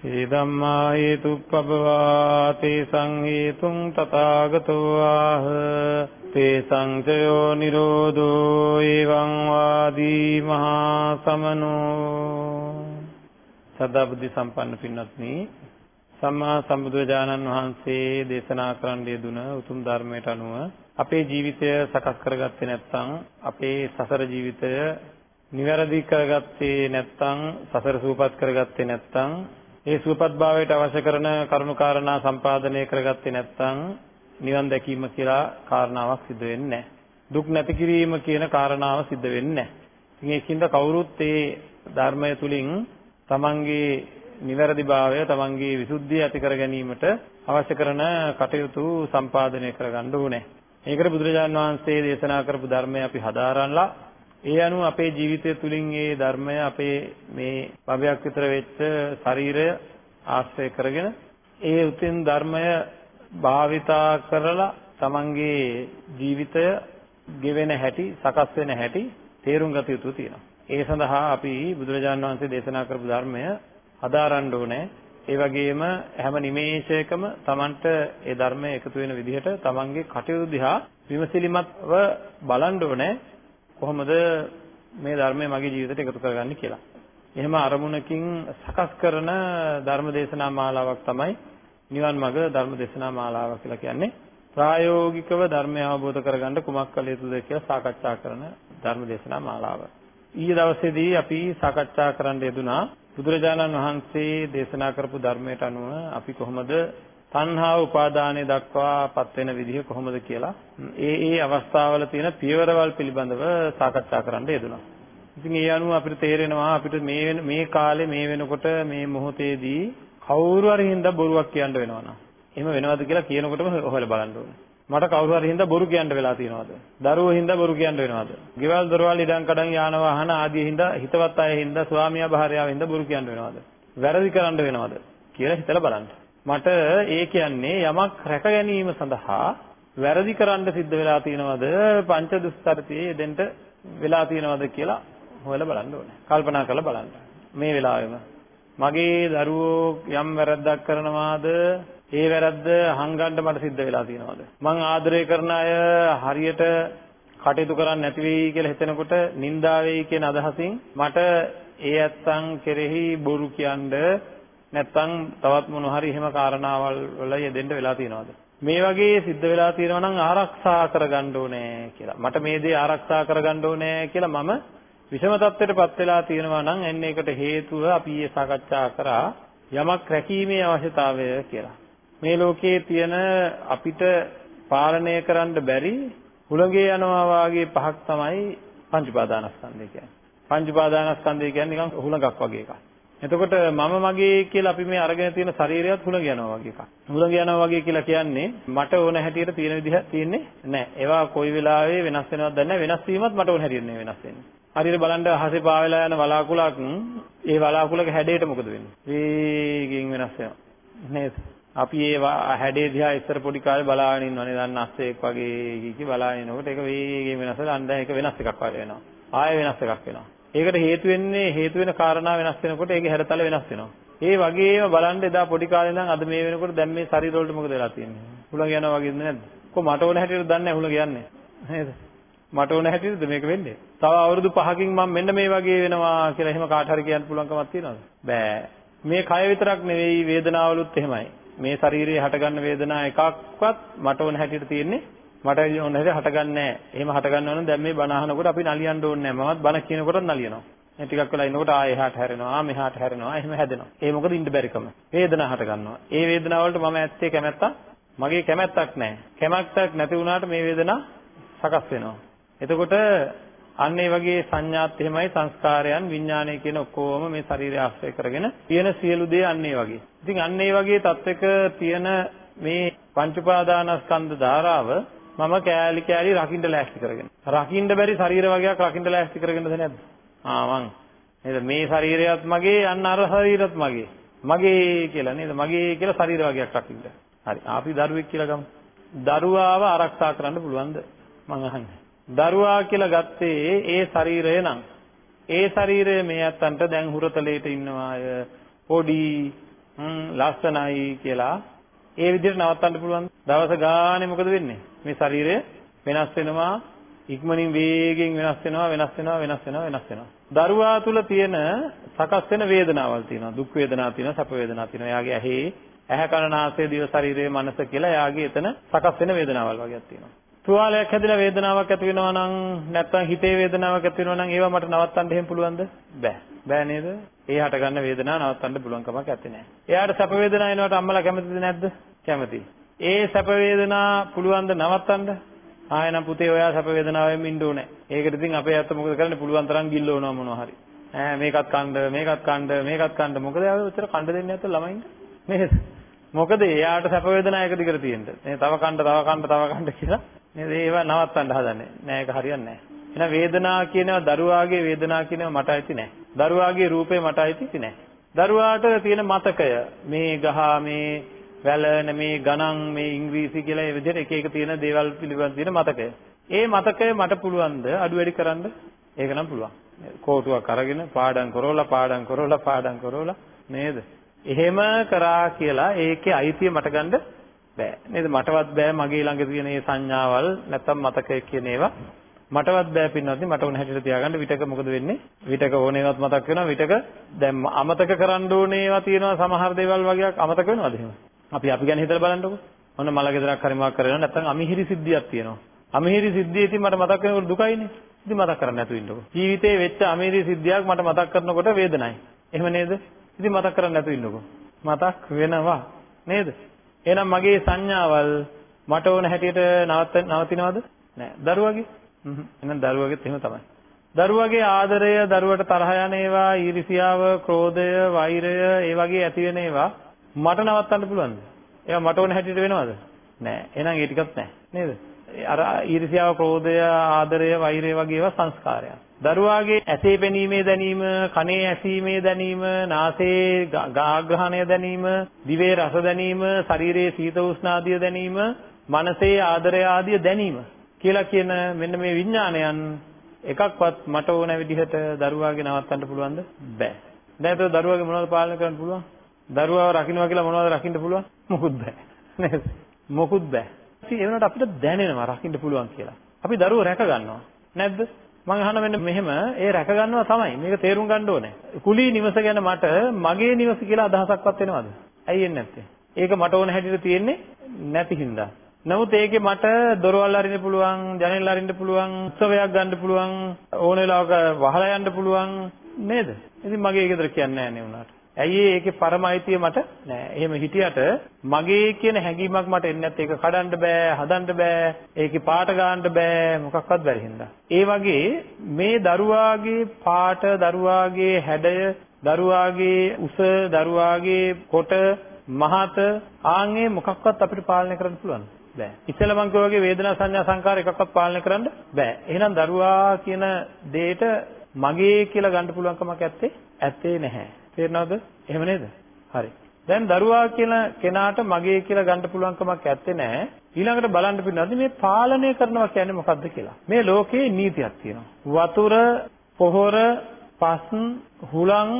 ඊදම්මා හේතුප්පවා තේ සංහේතුං තථාගතෝ ආහ තේ සංචයෝ නිරෝධෝ එවං වාදී මහා සමනෝ සදා බුද්ධ සම්පන්න පින්වත්නි සම්මා සම්බුදුරජාණන් වහන්සේ දේශනා කරන්න යෙදුන උතුම් ධර්මයට අනුව අපේ ජීවිතය සකස් කරගත්තේ නැත්නම් අපේ සසර ජීවිතය නිවැරදි කරගත්තේ නැත්නම් සසර සූපත් කරගත්තේ නැත්නම් ඒ සූපත් භාවයට අවශ්‍ය කරන කරුණාකාරණා සම්පාදනය කරගත්තේ නැත්නම් නිවන් දැකීම කියලා කාරණාවක් සිද්ධ වෙන්නේ නැහැ. දුක් නැති කිරීම කියන කාරණාව සිද්ධ වෙන්නේ නැහැ. ඉතින් ඒකින්ද කවුරුත් මේ ධර්මය තුලින් තමන්ගේ නිවැරදිභාවය තමන්ගේ විසුද්ධිය ඇති කර ගැනීමට අවශ්‍ය කරන කටයුතු සම්පාදනය කරගන්න ඕනේ. ඒකට බුදුරජාන් වහන්සේ දේශනා කරපු ධර්මය අපි හදාරන්නලා ඒ අනුව අපේ ජීවිතය තුලින් මේ ධර්මය අපේ මේ භවයක් විතර වෙච්ච ශරීරය ආශ්‍රය කරගෙන ඒ උතින් ධර්මය භාවිතා කරලා තමන්ගේ ජීවිතය ගෙවෙන හැටි සකස් වෙන හැටි තේරුම් ගත යුතු තියෙනවා. ඒ සඳහා අපි බුදුරජාණන් වහන්සේ දේශනා කරපු ධර්මය හදාරන්න ඕනේ. ඒ වගේම හැම නිමේෂයකම Tamanට ඒ ධර්මය එකතු වෙන විදිහට Tamanගේ කටයුතු දිහා විමසිලිමත්ව බලන්න ඕනේ. කොහොමද මේ ධර්මය මගේ ජීවිතයට එකතු කරගන්නේ කියලා. එහෙම අරමුණකින් සකස් කරන ධර්ම දේශනා මාලාවක් තමයි නිවන් මඟ ධර්ම දේශනා මාලාව කියලා කියන්නේ ප්‍රායෝගිකව ධර්මය අවබෝධ කරගන්න කුමක් කළ යුතුද කියලා සාකච්ඡා කරන ධර්ම දේශනා මාලාව. ඊයේ දවසේදී අපි සාකච්ඡා කරන්න යෙදුනා බුදුරජාණන් වහන්සේ දේශනා කරපු ධර්මයට අනුව අපි කොහොමද තණ්හාව උපාදානය දක්වා පත් වෙන විදිහ කොහොමද කියලා ඒ ඒ අවස්ථාවල තියෙන පියවරවල් පිළිබඳව සාකච්ඡා කරන්න යෙදුනා. ඉතින් ඒ අනුව අපිට තේරෙනවා අපිට මේ මේ කාලේ මේ වෙනකොට මේ මොහොතේදී කවුරු හරි හින්දා බොරුවක් කියන්න වෙනවා නම් එහෙම වෙනවද කියලා කියනකොටම හොයලා බලන්න ඕනේ. මට කවුරු හරි හින්දා බොරු කියන්න වෙලා තියෙනවද? දරුවෝ හින්දා බොරු කියන්න වෙනවද? ගෙවල් දොරවල් ඉඩම් කඩම් යාන වාහන ආදී හින්දා හිතවත් අය හින්දා ස්වාමියා භාර්යාව හින්දා බොරු කියන්න වෙනවද? වැරදි කරන්න වෙනවද? කියලා හිතලා බලන්න. මට ඒ කියන්නේ යමක් රැක ගැනීම සඳහා වැරදි කරන්න සිද්ධ වෙලා තියෙනවද? පංච දුස්තරතියේ දෙන්න වෙලා තියෙනවද කියලා හොයලා බලන්න ඕනේ. කල්පනා කරලා බලන්න. මේ වෙලාවෙම මගේ දරුවෝ යම් වැරද්දක් කරනවාද ඒ වැරද්ද හංගන්න මට සිද්ධ වෙලා තියෙනවද මං ආදරය කරන අය හරියට කටයුතු කරන්නේ නැති වෙයි කියලා හිතනකොට නිඳා වෙයි කියන අදහසින් මට ඒ ඇත්තන් කෙරෙහි බොරු කියන්න නැත්තම් තවත් මොන හරි එහෙම කාරණාවල් වල යෙදෙන්න වෙලා තියෙනවද මේ වගේ සිද්ධ වෙලා තියෙනවා නම් ආරක්ෂා කරගන්න ඕනේ කියලා මට මේ දේ ආරක්ෂා කරගන්න ඕනේ කියලා මම විෂම තත්ත්වයටපත් වෙලා තියෙනවා නම් එන්න ඒකට හේතුව අපි ඊයේ සාකච්ඡා කරා යමක් රැකීමේ අවශ්‍යතාවය කියලා. මේ ලෝකයේ තියෙන අපිට පාලනය කරන්න බැරි හුළඟේ යනවා වාගේ පහක් තමයි පංච උපාදානස්කන්ධය කියන්නේ. පංච උපාදානස්කන්ධය කියන්නේ නිකන් හුළඟක් වගේ එකක්. එතකොට මම මගේ කියලා අපි මේ අරගෙන තියෙන ශරීරයත් හුළඟ යනවා වගේ එකක්. හුළඟ යනවා වගේ කියලා කියන්නේ මට ඕන හැටියට තියෙන විදිහ තියෙන්නේ නැහැ. ඒවා කොයි වෙලාවෙ වෙනස් වෙනවද දන්නේ නැහැ. වෙනස් වීමත් මට ඕන හැටියට නෙවෙයි වෙනස් වෙන්නේ. හරියට බලන්න අහසේ පාවෙලා යන වලාකුළක් ඒ වලාකුළක හැඩයට මොකද වෙන්නේ? වේගෙන් වෙනස් වෙනවා. නේද? අපි ඒ හැඩේ දිහා ඉස්සර පොඩි කාලේ බලාගෙන ඉන්නවනේ දැන් අස්සෙක් වගේ කිකි බලාගෙන ඉනකොට ඒක වේගෙන් වෙනස් වෙලා අන්න ඒක වෙනස් එකක් වගේ වෙනවා. ආයෙ වෙනස් එකක් වෙනවා. ඒකට හේතු වෙන්නේ හේතු වෙන කාරණා වෙනස් වෙනකොට ඒකේ හැඩතල වෙනස් වෙනවා. ඒ වගේම බලන්න එදා පොඩි කාලේ ඉඳන් අද මේ වෙනකොට දැන් මේ ශරීර වලට මොකද වෙලා තියෙන්නේ? හුලඟ යනවා වගේද නැද්ද? කො මට ඕන හැටියට දන්නේ නැහැ හුලඟ යන්නේ. නේද? මට ඕන හැටියටද මේක වෙන්නේ? තව අවුරුදු 5කින් මම මෙන්න මේ වගේ වෙනවා කියලා එහෙම කාට හරි කියන්න පුළුවන් කමක් තියනවද? බෑ. මේ කය විතරක් නෙවෙයි වේදනාවලුත් එහෙමයි. මේ ශරීරයේ හටගන්න වේදනා එකක්වත් මට ඕන හැටියට තියෙන්නේ මට ඕන හැටියට හටගන්නේ නැහැ. එහෙම හටගන්නව නම් දැන් මේ බණ අහනකොට අපි නලියන්න ඕනේ නැහැ. මමත් බණ කියනකොටත් නලියනවා. මේ ටිකක් වෙලා ඉන්නකොට ආයෙ එහාට හැරෙනවා මෙහාට හැරෙනවා එහෙම හැදෙනවා. ඒ මොකද ඉන්න බැරිකම. වේදනාව හට ගන්නවා. ඒ වේදනාව වලට මම ඇත්තේ කැමැත්තක් මගේ කැමැත්තක් නැහැ. කැමැත්තක් නැති වුණාට මේ වේදනාව සකස් වෙනවා. එතකොට අන්න ඒ වගේ සංඥාත් එහෙමයි සංස්කාරයන් විඥානය කියන ඔක්කොම මේ ශරීරය ආශ්‍රය කරගෙන තියෙන සියලු දේ අන්න ඒ වගේ. ඉතින් අන්න ඒ වගේ තත්වයක තියෙන මේ පංච උපාදානස්කන්ධ ධාරාව මම කෑලි කෑලි රකින්න ලෑස්ති කරගෙන. රකින්න බැරි ශරීර වර්ගයක් රකින්න ලෑස්ති කරගෙනද නැද්ද? ආ මං නේද මේ ශරීරයත් මගේ අන්න අර ශරීරත් මගේ. මගේ කියලා නේද? මගේ කියලා ශරීර වර්ගයක් රකින්න. හරි. අපි දරුවෙක් කියලා ගමු. දරුවාව ආරක්ෂා කරන්න පුළුවන්ද? මං අහන්නේ. දරුවා කියලා ගත්තේ ඒ ශරීරය නම් ඒ ශරීරය මේ අත්තන්ට දැන් හුරතලේට ඉන්නවා අය පොඩි ලස්සනයි කියලා ඒ විදිහට නවත්තන්න පුළුවන් දවස ගානේ මොකද වෙන්නේ මේ ශරීරය වෙනස් වෙනවා ඉක්මනින් වේගෙන් වෙනස් වෙනවා වෙනස් වෙනවා වෙනස් වෙනවා වෙනස් වෙනවා දරුවා තුල තියෙන සකස් වෙන වේදනාවල් තියෙනවා දුක් වේදනා තියෙනවා සැප වේදනා තියෙනවා එයාගේ ඇහි ඇහැ කන නාසය දිව ශරීරය මනස කියලා එයාගේ එතන සකස් වෙන වේදනාවල් වගේක් තියෙනවා තුවාලයක් හැදිලා වේදනාවක් ඇති වෙනවා නම් නැත්නම් හිතේ වේදනාවක් ඇති වෙනවා නම් ඒවා මට නවත්තන්න එහෙම පුළුවන්ද? බෑ. බෑ නේද? ඒ හට ගන්න වේදනාව නවත්තන්න පුළුවන් කමක් නැත්තේ නෑ. එයාට සැප වේදනාව එනවට අම්මලා කැමතිද නැද්ද? කැමතියි. ඒ සැප වේදනා පුළුවන්ද නවත්තන්න? ආයෙනම් පුතේ ඔයා සැප වේදනාවෙන් ඉන්න ඕනේ. ඒකට ඉතින් අපේ අත්ත මොකද කරන්නේ? පුළුවන් තරම් ගිල්ලවනවා මොනවා හරි. ඈ මේකත් කණ්ඩ මේකත් කණ්ඩ මේකත් කණ්ඩ මොකද ආව උතර කණ්ඩ දෙන්නේ නැත්නම් ළමයින්ට නේද මොකද එයාට සැප වේදනා එක දිගට තියෙන්න මේ තව කණ්ඩ තව කණ්ඩ තව කණ්ඩ කියලා නේද? ඒවා නවත්තන්න හදන්නේ. නෑ ඒක හරියන්නේ නෑ. එහෙනම් වේදනා කියනවා දරුවාගේ වේදනා කියනවා මට අයිති නෑ. දරුවාගේ රූපේ මට අයිති නෑ. දරුවාට තියෙන මතකය මේ ගහ මේ වැලන මේ ගණන් මේ ඉංග්‍රීසි කියලා ඒ විදිහට එක එක තියෙන දේවල් පිළිබඳ තියෙන මතකය. ඒ මතකය මට පුළුවන්ද අඩු වැඩි කරන්න? ඒක නම් පුළුවන්. කෝටුවක් අරගෙන පාඩම් කරවලා පාඩම් කරවලා පාඩම් කරවලා නේද? එහෙම කරා කියලා ඒකේ අයිතිය මට ගන්න බෑ නේද මටවත් බෑ මගේ ළඟ තියෙන මේ සංඥාවල් නැත්තම් මතකය කියන ඒවා මටවත් බෑ පින්නවත් මට උන හැටියට තියාගන්න විතක මොකද වෙන්නේ? විතක ඕනේවත් මතක් වෙනවා? විතක දැන් අමතක කරන්න ඕනේ ඒවා තියෙනවා සමහර දේවල් වගේක්. අමතක වෙනවද එහෙම? අපි අපි ගැන හිතලා බලන්නකො. ඔන්න මල ගෙදරක් හරි මොකක් කරගෙන නැත්තම් අමිහිරි සිද්ධියක් තියෙනවා. අමිහිරි සිද්ධිය ඉතින් මට මතක් වෙනකොට දුකයිනේ. ඉතින් මතක් කරන්නේ නැතුව ඉන්නකො. ජීවිතේ වෙච්ච අමිහිරි සිද්ධියක් මට මතක් කරනකොට වේදනයි. එහෙම නේද? ඉතින් මතක් කරන්නේ නැතුව ඉන්නකො. මතක් වෙනවා. නේද? එහෙනම් මගේ සංඥාවල් මට ඕන හැටියට නවත්ත නවතිනවද? නෑ. දරුවගේ? හ්ම්. එහෙනම් දරුවගෙත් එහෙම තමයි. දරුවගේ ආදරය, දරුවට තරහ යන ඒවා, ඊර්ෂියාව, ක්‍රෝධය, වෛරය, ඒ වගේ ඇති වෙන ඒවා මට නවත්තන්න පුළුවන්ද? ඒවා මට ඕන හැටියට වෙනවද? නෑ. එහෙනම් ඒ ටිකත් නෑ. නේද? අර ඊර්ෂියාව, ක්‍රෝධය, ආදරය, වෛරය වගේ ඒවා සංස්කාරයන්. දරුවාගේ ඇසේ පෙනීමේ දැනීම, කනේ ඇසීමේ දැනීම, නාසයේ ගාග්‍රහණය දැනීම, දිවේ රස දැනීම, ශරීරයේ සීත උෂ්ණ ආදිය දැනීම, මනසේ ආදරය ආදිය දැනීම කියලා කියන මෙන්න මේ විඥානයන් එකක්වත් මට ඕන විදිහට දරුවාගේ නවත්තන්න පුළුවන්ද? බෑ. දැන් ඒක දරුවාගේ මොනවද පාලනය කරන්න පුළුවන්? දරුවාව රකින්නවා කියලා මොනවද රකින්න පුළුවන්? මොකුත් බෑ. නේද? මොකුත් බෑ. ඉතින් ඒ වුණාට අපිට දැනෙනවා රකින්න පුළුවන් කියලා. අපි දරුවෝ රැක ගන්නවා. නැද්ද? මම අහන මෙන්න මෙහෙම ඒ රැක ගන්නවා තමයි. මේක තේරුම් ගන්න ඕනේ. කුලී නිවස ගැන මට මගේ නිවස කියලා අදහසක්වත් එනවද? ඇයි එන්නේ නැත්තේ? ඒක මට ඕන හැටියට තියෙන්නේ නැති හින්දා. නමුත් ඒකේ මට දොරවල් අරින්න පුළුවන්, ජනෙල් අරින්න පුළුවන්, උත්සවයක් ගන්න පුළුවන්, ඕන වෙලාවක වහලා යන්න පුළුවන් නේද? ඉතින් මගේ ගෙදර කියන්නේ නැහැ නේ උනාට. ඇයි ඒකේ පරම අයිතිය මට නෑ. එහෙම හිටියට මගේ කියන හැඟීමක් මට එන්නේ නැත්නම් ඒක කඩන්න බෑ, හදන්න බෑ, ඒකේ පාට ගන්න බෑ, මොකක්වත් බැරි හින්දා. ඒ වගේ මේ දරුවාගේ පාට, දරුවාගේ හැඩය, දරුවාගේ උස, දරුවාගේ කොට, මහත ආන්ගේ මොකක්වත් අපිට පාලනය කරන්න පුළුවන්. බෑ. ඉතල මං වගේ වේදනා සංඥා සංකාර එකක්වත් පාලනය කරන්න බෑ. එහෙනම් දරුවා කියන දෙයට මගේ කියලා ගන්න පුළුවන් කමක් ඇත්තේ ඇත්තේ නැහැ. තේරෙනවද? එහෙම නේද? හරි. දැන් දරුවා කියන කෙනාට මගේ කියලා ගන්න පුළුවන් කමක් ඇත්තේ නැහැ. ඊළඟට බලන්න පින්නත් මේ පාලනය කරනවා කියන්නේ මොකක්ද කියලා. මේ ලෝකේ නීතියක් තියෙනවා. වතුර, පොහොර, පස්, හුලං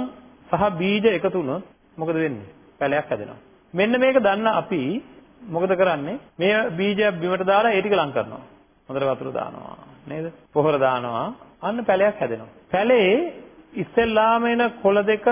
සහ බීජ එකතු වුණොත් මොකද වෙන්නේ? පැලයක් හැදෙනවා. මෙන්න මේක දන්න අපි මොකද කරන්නේ? මේ බීජ බිමට දාලා ඒ ටික ලං කරනවා. හොඳට වතුර දානවා. නේද? පොහොර දානවා. අන්න පැලයක් හැදෙනවා. පැලේ ඉස්සෙල්ලාම එන කොළ දෙක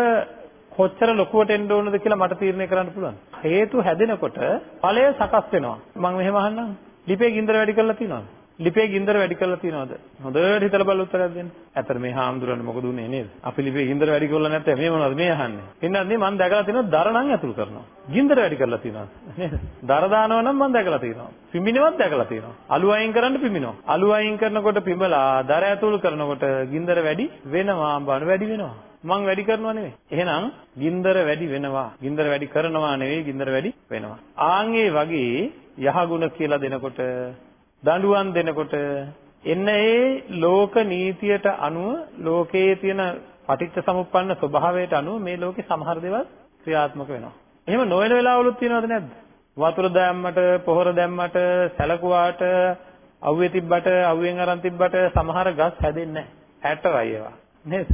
කොච්චර ලොකුවට එන්න ඕනද කියලා මට තීරණය කරන්න පුළුවන්. හේතු හැදෙනකොට ඵලය සකස් වෙනවා. මම මෙහෙම අහන්නම්. ලිපේ ගින්දර වැඩි කරලා තියෙනවද? ලිපේ ගින්දර වැඩි කරලා තියනවද? හොඳට හිතලා බලලා උත්තරයක් දෙන්න. ඇත්තට මේ හාමුදුරන් මොකද උනේ නේද? අපි ලිපේ ගින්දර වැඩි කරලා නැත්නම් මේ මොනවද මේ අහන්නේ? පින්නත් නේ මම දැකලා තියෙනවා දර නම් ඇතුල් කරනවා. ගින්දර වැඩි කරලා තියෙනවා නේද? දර දානවා නම් මම දැකලා තියෙනවා. පිඹිනවත් දැකලා තියෙනවා. අලු අයින් කරන්න පිඹිනවා. අලු අයින් කරනකොට පිඹලා දර ඇතුල් කරනකොට ගින්දර වැඩි වෙනවා බණ වැඩි වෙනවා. මං වැඩි කරනවා නෙවෙයි. එහෙනම් ගින්දර වැඩි වෙනවා. ගින්දර වැඩි කරනවා නෙවෙයි ගින්දර වැඩි වෙනවා. ආන් වගේ යහගුණ කියලා දෙනකොට දඬුවම් දෙනකොට එන්න ඒ ලෝක නීතියට අනුව ලෝකයේ තියෙන පටිච්ච සමුප්පන්න ස්වභාවයට අනුව මේ ලෝකේ සමහර දේවල් ක්‍රියාත්මක වෙනවා. එහෙම නොවන වෙලාවලුත් තියෙනවද නැද්ද? වතුර දැම්මට, පොහොර දැම්මට, සැලකුවාට, අවුවේ තිබ්බට, අවුවෙන් අරන් තිබ්බට සමහර ගස් හැදෙන්නේ නැහැ. හැටරයි ඒවා. නේද?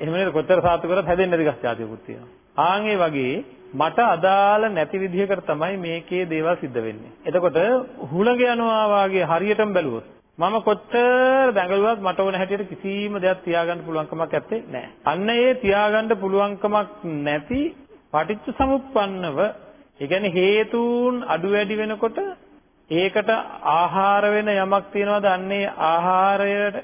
එහෙම නේද? කොච්චර සාතු කරත් හැදෙන්නේ නැති ගස් జాතියකුත් තියෙනවා. ආන් ඒ වගේ මට අදාළ නැති විදිහකට තමයි මේකේ දේවල් සිද්ධ වෙන්නේ. එතකොට හුළඟ යනවා වාගේ හරියටම බැලුවොත් මම කොච්චර දැඟලුවත් මට ඕන හැටියට කිසිම දෙයක් තියාගන්න පුළුවන් කමක් නැත්තේ නෑ. අන්න ඒ තියාගන්න පුළුවන් කමක් නැති පටිච්ච සමුප්පන්නව ඒ කියන්නේ හේතුන් අඩු වැඩි වෙනකොට ඒකට ආහාර වෙන යමක් තියනවාද අන්නේ ආහාරයට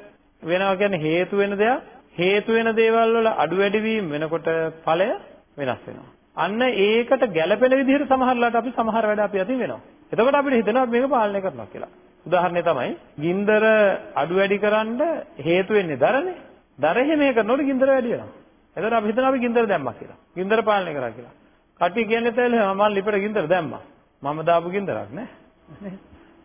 වෙනවා කියන්නේ හේතු වෙන දෙයක් හේතු වෙන දේවල් වල අඩු වැඩි වීම වෙනකොට ඵලය වෙනස් වෙනවා. අන්න ඒකට ගැළපෙන විදිහට සමහරලාට අපි සමහර වැඩ අපි අතින් වෙනවා. එතකොට අපිට හිතෙනවා මේක පාලනය කරනවා කියලා. උදාහරණය තමයි ගින්දර අඩු වැඩි කරන්න හේතු වෙන්නේ දරනේ. දර එහෙම කරනකොට ගින්දර වැඩි වෙනවා. එතකොට අපි හිතනවා අපි ගින්දර දැම්මා කියලා. ගින්දර පාලනය කරා කියලා. කට්ටිය කියන්නේ තේල මම ලිපට ගින්දර දැම්මා. මම දාපු ගින්දරක් නේ.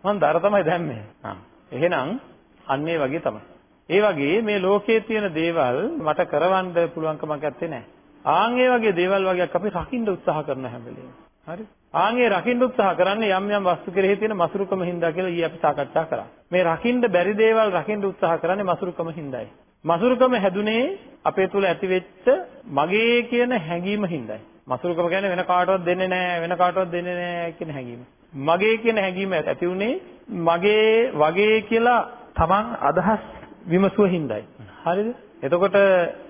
මම දර තමයි දැම්මේ. ආ. එහෙනම් අන්න ඒ වගේ තමයි. ඒ වගේ මේ ලෝකයේ තියෙන දේවල් මට කරවන්න පුළුවන් කමක් නැත්තේ නෑ. ආන් ඒ වගේ දේවල් වගේක් අපි රකින්න උත්සාහ කරන හැම වෙලේම. හරි? ආන් ඒ රකින්න උත්සාහ කරන්නේ යම් යම් වස්තු කෙරෙහි තියෙන මසුරුකම හින්දා කියලා ඊයේ අපි සාකච්ඡා කරා. මේ රකින්න බැරි දේවල් රකින්න උත්සාහ කරන්නේ මසුරුකම හින්දායි. මසුරුකම හැදුනේ අපේ තුල ඇතිවෙච්ච මගේ කියන හැඟීම හින්දායි. මසුරුකම කියන්නේ වෙන කාටවත් දෙන්නේ නැහැ වෙන කාටවත් දෙන්නේ නැහැ කියන හැඟීම. මගේ කියන හැඟීම ඇති උනේ මගේ වගේ කියලා Taman අදහස් විමසුව හින්දායි. හරිද? එතකොට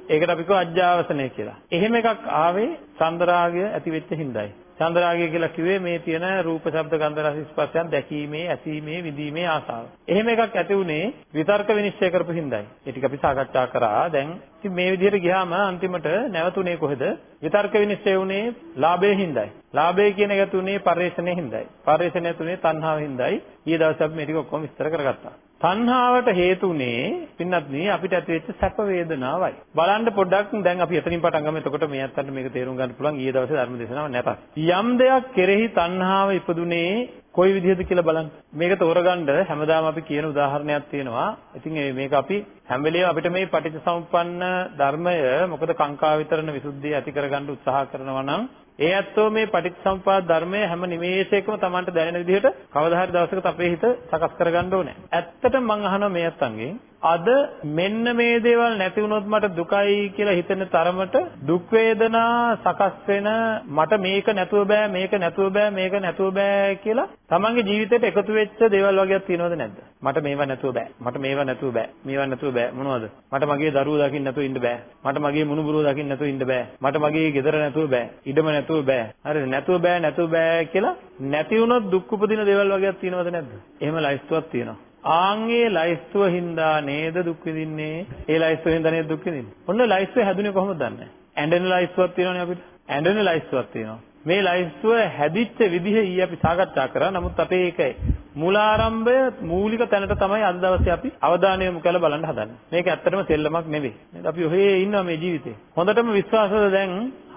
ඒකට අපි කියව අජ්ජාවසනය කියලා. එහෙම එකක් ආවේ චන්ද්‍රාගය ඇති වෙච්ච හින්දායි. චන්ද්‍රාගය කියලා කිව්වේ මේ තියෙන රූප, ශබ්ද, ගන්ධ, රස, ස්පර්ශයන් දැකීමේ, ඇසීමේ, විඳීමේ ආසාව. එහෙම එකක් ඇති උනේ විතර්ක විනිශ්චය කරපු හින්දායි. ඒ ටික අපි සාකච්ඡා කරා. දැන් ඉතින් මේ විදිහට ගියාම අන්තිමට නැවතුනේ කොහෙද? විතර්ක විනිශ්චය උනේ ලාභයේ හින්දායි. ලාභය කියන එක තුනේ පරිශ්‍රණයේ හින්දායි. පරිශ්‍රණය තුනේ තණ්හාව හින්දායි. ඊයේ දවසේ අපි මේ ටික ඔක්කොම විස්තර කරගත්තා. තණ්හාවට හේතුනේ පින්නත් නේ අපිට ඇති වෙච්ච සැප වේදනාවයි. බලන්න පොඩ්ඩක් දැන් අපි එතනින් පටන් ගමු. එතකොට මේ අත්තන්ට මේක තේරුම් ගන්න පුළුවන් ඊයේ දවසේ ධර්ම දේශනාව නැතත්. යම් දෙයක් කෙරෙහි තණ්හාව ඉපදුනේ කොයි විදිහද කියලා බලන්න. මේක තෝරගන්න හැමදාම අපි කියන උදාහරණයක් තියෙනවා. ඉතින් මේක අපි හැම වෙලේම අපිට මේ පටිච්චසමුප්පන්න ධර්මය මොකද කාංකා විතරන විසුද්ධිය ඇති කරගන්න උත්සාහ කරනවා නම් ඒ ඇත්තෝ මේ පටිච්චසමුපාද ධර්මය හැම නිමේෂයකම Tamanට දැනෙන විදිහට කවදා හරි දවසක අපේ හිත සකස් කරගන්න ඕනේ. ඇත්තටම මම අහනවා මේ අත්තන්ගෙන් අද මෙන්න මේ දේවල් නැති වුණොත් මට දුකයි කියලා හිතෙන තරමට දුක් වේදනා සකස් වෙන මට මේක නැතුව බෑ මේක නැතුව බෑ මේක නැතුව බෑ කියලා තමන්ගේ ජීවිතේට එකතු වෙච්ච දේවල් වගේක් තියෙනවද නැද්ද? මට මේවා නැතුව බෑ. මට මේවා නැතුව බෑ. මේවා නැතුව බෑ. මොනවද? මට මගේ දරුවෝ දකින්න නැතුව ඉන්න බෑ. මට මගේ මුණුබුරුවෝ දකින්න නැතුව ඉන්න බෑ. මට මගේ ගෙදර නැතුව බෑ. ඉඩම නැතුව බෑ. හරිද නැතුව බෑ නැතුව බෑ කියලා නැති වුණොත් දුක් උපදින දේවල් වගේක් තියෙනවද නැද්ද? එහෙම ලයිස්තුවක් තියෙනවා. ආන්ගේ ලයිස්තුව හින්දා නේද දුක් විඳින්නේ? ඒ ලයිස්තුව හින්දා නේද දුක් විඳින්නේ? ඔන්න ලයිස්තුව හැදුනේ කොහොමද දන්නේ? ඇඬෙන ලයිස්තුවක් තියෙනවනේ අපිට. ඇඬෙන ලයිස්තුවක් තියෙනවා. මේ ලයිස්තුව හැදිච්ච විදිහ ඊ අපි සාකච්ඡා කරා. නමුත් අපේ ඒකයි මූලාරම්භය මූලික තැනට තමයි අද දවසේ අපි අවධානය යොමු කරලා බලන්න හදන්නේ. මේක ඇත්තටම සෙල්ලමක් නෙවෙයි. අපි ඔහේ ඉන්නවා මේ ජීවිතේ. හොඳටම විශ්වාසද දැන්